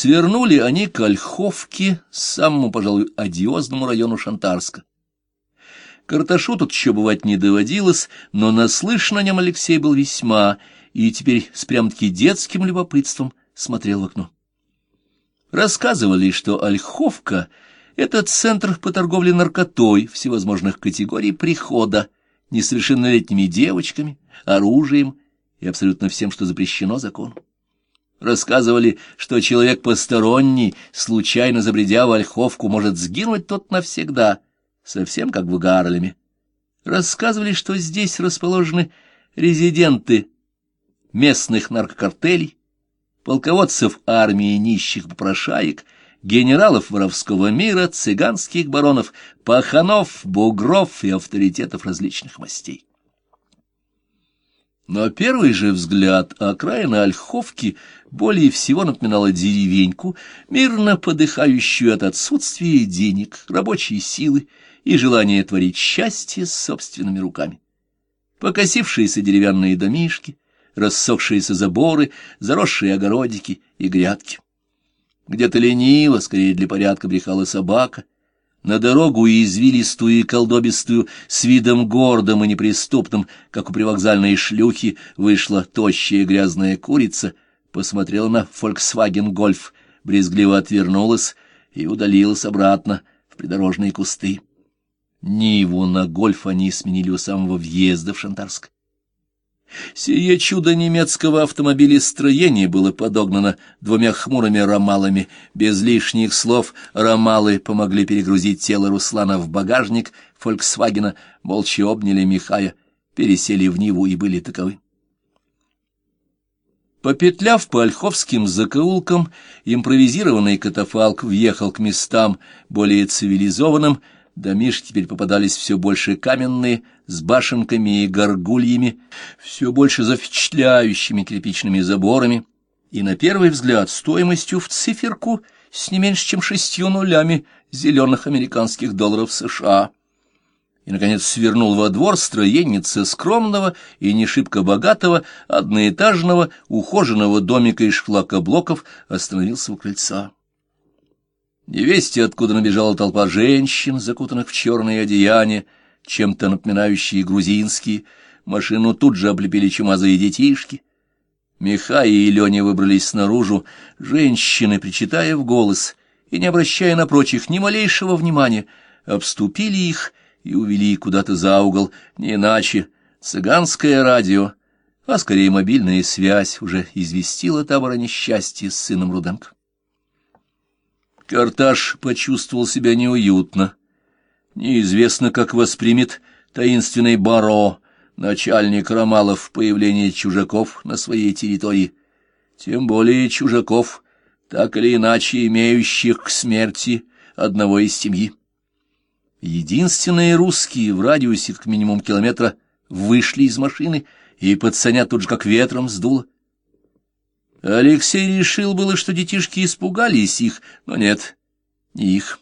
Свернули они к Ольховке, самому, пожалуй, одиозному району Шантарска. Карташу тут еще бывать не доводилось, но наслышан о нем Алексей был весьма, и теперь с прям-таки детским любопытством смотрел в окно. Рассказывали, что Ольховка — это центр по торговле наркотой всевозможных категорий прихода, несовершеннолетними девочками, оружием и абсолютно всем, что запрещено законом. Рассказывали, что человек посторонний, случайно забредя в Ольховку, может сгинуть тот навсегда, совсем как в Гарлеме. Рассказывали, что здесь расположены резиденты местных наркокартелей, полководцев армии нищих попрошаек, генералов воровского мира, цыганских баронов, паханов, бугров и авторитетов различных мастей. На первый же взгляд окраина Ольховки более всего напоминала деревеньку, мирно подыхающую от отсутствия денег, рабочей силы и желания творить счастье собственными руками. Покосившиеся деревянные домишки, рассохшиеся заборы, заросшие огородики и грядки. Где-то лениво, скорее для порядка, брехала собака, на дорогу извилистую и колдобистую, с видом гордым и неприступным, как у привокзальной шлюхи, вышла тощая грязная курица, посмотрела на «Фольксваген Гольф», брезгливо отвернулась и удалилась обратно в придорожные кусты. Ниву на гольф они сменили у самого въезда в Шантарск. Сие чудо немецкого автомобилестроения было подогнано двумя хмурыми ромалами. Без лишних слов ромалы помогли перегрузить тело Руслана в багажник «Фольксвагена», молча обняли Михая, пересели в Ниву и были таковы. Попетляв по ольховским закоулкам, импровизированный катафалк въехал к местам более цивилизованным, Домишки теперь попадались все больше каменные, с башенками и горгульями, все больше за впечатляющими кирпичными заборами, и на первый взгляд стоимостью в циферку с не меньше, чем шестью нулями зеленых американских долларов США. И, наконец, свернул во двор строенница скромного и не шибко богатого, одноэтажного, ухоженного домика из шлакоблоков, остановился у крыльца. Невесте, откуда набежала толпа женщин, закутанных в черные одеяния, чем-то напоминающие грузинские, машину тут же облепили чумазые детишки. Михай и Леня выбрались снаружи, женщины, причитая в голос и не обращая на прочих ни малейшего внимания, обступили их и увели куда-то за угол, не иначе цыганское радио, а скорее мобильная связь уже известила табора несчастья с сыном Руденко. Карташ почувствовал себя неуютно. Неизвестно, как воспримет таинственный Баро, начальник Ромалов, появление чужаков на своей территории. Тем более чужаков, так или иначе имеющих к смерти одного из семьи. Единственные русские в радиусе к минимум километра вышли из машины, и пацаня тут же как ветром сдуло. Алексей решил было, что детишки испугались их, но нет, не их.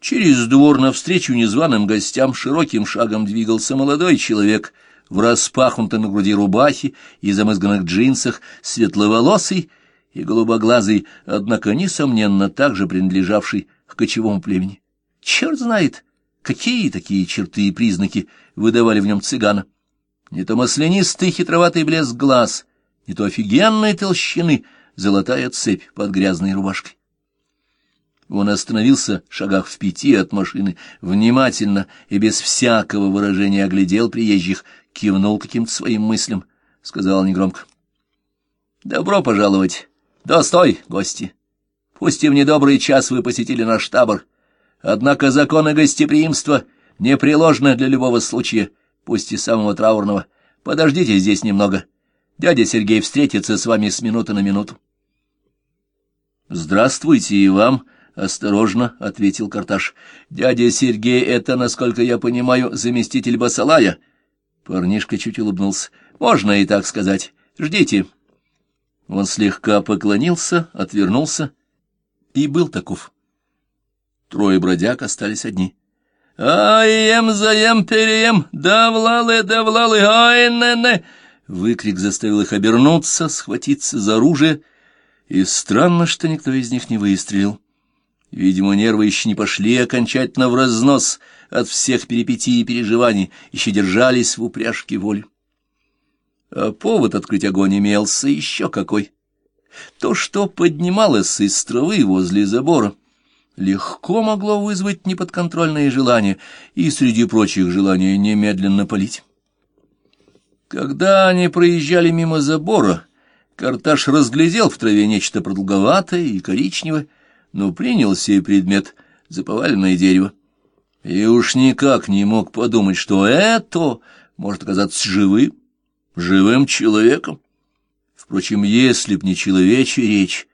Через двор навстречу незваным гостям широким шагом двигался молодой человек в распахнутой на груди рубахе и замызганных джинсах, светловолосый и голубоглазый, однако, несомненно, также принадлежавший к кочевому племени. Черт знает, какие такие черты и признаки выдавали в нем цыгана. Не то маслянистый хитроватый блеск глаз — не то офигенной толщины золотая цепь под грязной рубашкой. Он остановился в шагах в пяти от машины, внимательно и без всякого выражения оглядел приезжих, кивнул каким-то своим мыслям, сказал негромко. — Добро пожаловать! Достой, гости! Пусть и в недобрый час вы посетили наш табор, однако законы гостеприимства непреложны для любого случая, пусть и самого траурного. Подождите здесь немного. — Дядя Сергей встретится с вами с минуты на минуту. — Здравствуйте и вам, — осторожно ответил Карташ. — Дядя Сергей — это, насколько я понимаю, заместитель Басалая. Парнишка чуть улыбнулся. — Можно и так сказать. Ждите. Он слегка поклонился, отвернулся и был таков. Трое бродяг остались одни. — Аем, заем, переем, давлалы, давлалы, ай-не-не! Выкрик заставил их обернуться, схватиться за оружие И странно, что никто из них не выстрелил. Видимо, нервы еще не пошли окончательно в разнос от всех перипетий и переживаний, еще держались в упряжке воли. А повод открыть огонь имелся еще какой. То, что поднималось из травы возле забора, легко могло вызвать неподконтрольные желания и, среди прочих желаний, немедленно полить. Когда они проезжали мимо забора, Карташ разглядел в траве нечто продолговатое и коричневое, но принял сей предмет за поваленное дерево. И уж никак не мог подумать, что это может оказаться живым, живым человеком. Впрочем, если б не человечья речь,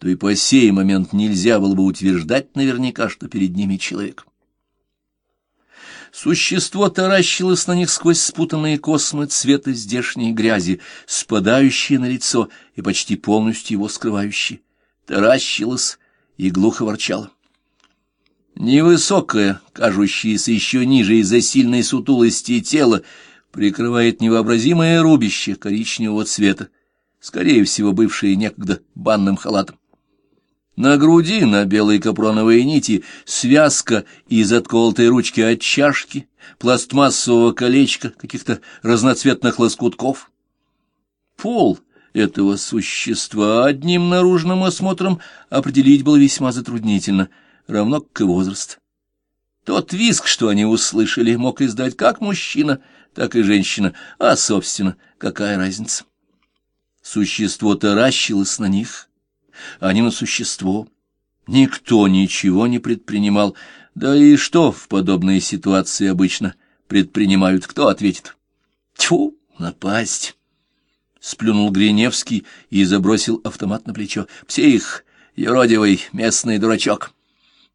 то и по сей момент нельзя было бы утверждать наверняка, что перед ними человек. Существо таращилось на них сквозь спутанные космы цвета здешней грязи, спадающие на лицо и почти полностью его скрывающие. Таращилось и глухо ворчало. Невысокое, кажущееся еще ниже из-за сильной сутулости тела, прикрывает невообразимое рубище коричневого цвета, скорее всего, бывшее некогда банным халатом. На груди, на белой капроновой нити, связка из отколотой ручки от чашки, пластмассового колечка, каких-то разноцветных лоскутков. Пол этого существа одним наружным осмотром определить было весьма затруднительно, равно как и возраст. Тот визг, что они услышали, мог издать как мужчина, так и женщина, а, собственно, какая разница? Существо таращилось на них, а не на существо. Никто ничего не предпринимал, да и что в подобной ситуации обычно предпринимают, кто ответит? Тьфу, напасть! Сплюнул Гриневский и забросил автомат на плечо. Псих, юродивый, местный дурачок.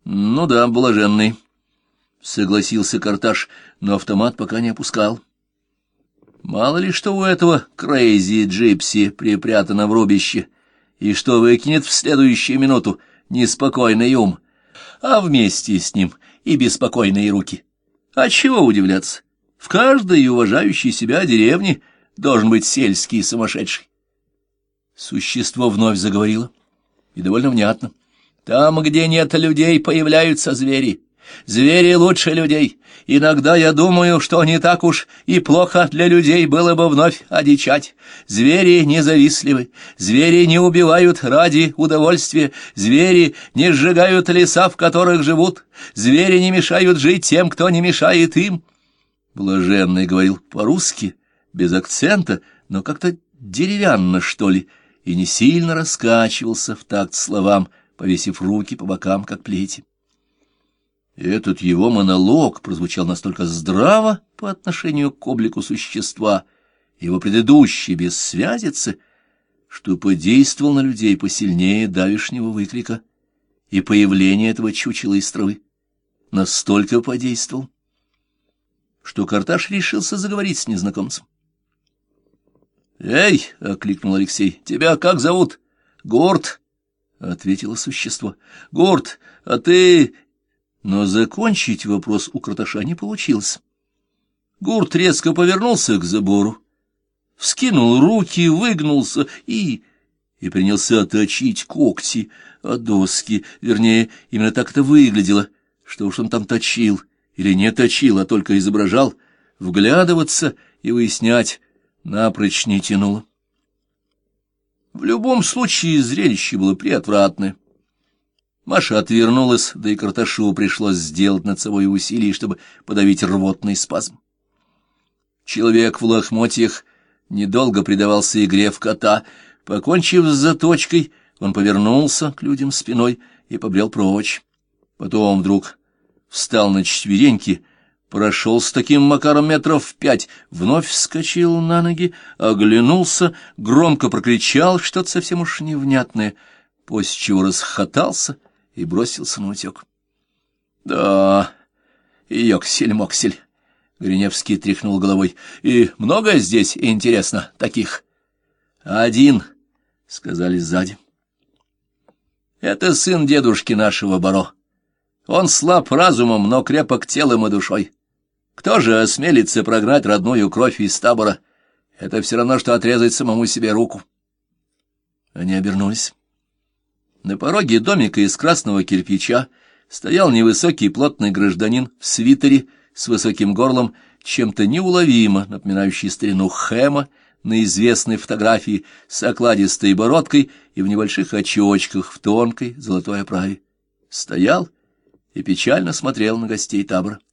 Ну да, блаженный. Согласился Карташ, но автомат пока не опускал. Мало ли что у этого crazy gypsy припрятано в рубище, и что выкинет в следующую минуту неспокойный ум, а вместе с ним и беспокойные руки. А чего удивляться? В каждой уважающей себя деревне должен быть сельский сумасшедший. Существо вновь заговорило, и довольно внятно. Там, где нет людей, появляются звери. Звери лучше людей. Иногда я думаю, что не так уж и плохо для людей было бы вновь одичать. Звери независливы, звери не убивают ради удовольствия, звери не сжигают леса, в которых живут, звери не мешают жить тем, кто не мешает им. Блаженный говорил по-русски, без акцента, но как-то деревянно, что ли, и не сильно раскачивался в такт словам, повесив руки по бокам, как плети. Этот его монолог прозвучал настолько здраво по отношению к облику существа, его предыдущей бессвязицы, что подействовал на людей посильнее давишнего выкрика и появления этого чучела из травы. Настолько подействовал, что Карташ решился заговорить с незнакомцем. «Эй!» — окликнул Алексей. «Тебя как зовут?» «Гурт!» — ответило существо. «Гурт, а ты но закончить вопрос у Краташа не получилось. Гурт резко повернулся к забору, вскинул руки, выгнулся и... и принялся точить когти от доски, вернее, именно так это выглядело, что уж он там точил, или не точил, а только изображал, вглядываться и выяснять напрочь не тянуло. В любом случае зрелище было приотвратное. Маша отвернулась, да и Карташу пришлось сделать над собой усилие, чтобы подавить рвотный спазм. Человек в лохмотьях недолго предавался игре в кота. Покончив с заточкой, он повернулся к людям спиной и побрел прочь. Потом вдруг встал на четвереньки, прошел с таким макаром метров пять, вновь вскочил на ноги, оглянулся, громко прокричал что-то совсем уж невнятное, после чего расхотался — и бросился на утек. — Да, ёксель-моксель, — Гриневский тряхнул головой, — и много здесь, интересно, таких? — Один, — сказали сзади. — Это сын дедушки нашего Баро. Он слаб разумом, но крепок телом и душой. Кто же осмелится прогнать родную кровь из табора? Это все равно, что отрезать самому себе руку. Они обернулись. На пороге домика из красного кирпича стоял невысокий плотный гражданин в свитере с высоким горлом, чем-то неуловимо напоминающий старину Хэма на известной фотографии с окладистой бородкой и в небольших очочках в тонкой золотой оправе. Стоял и печально смотрел на гостей табора.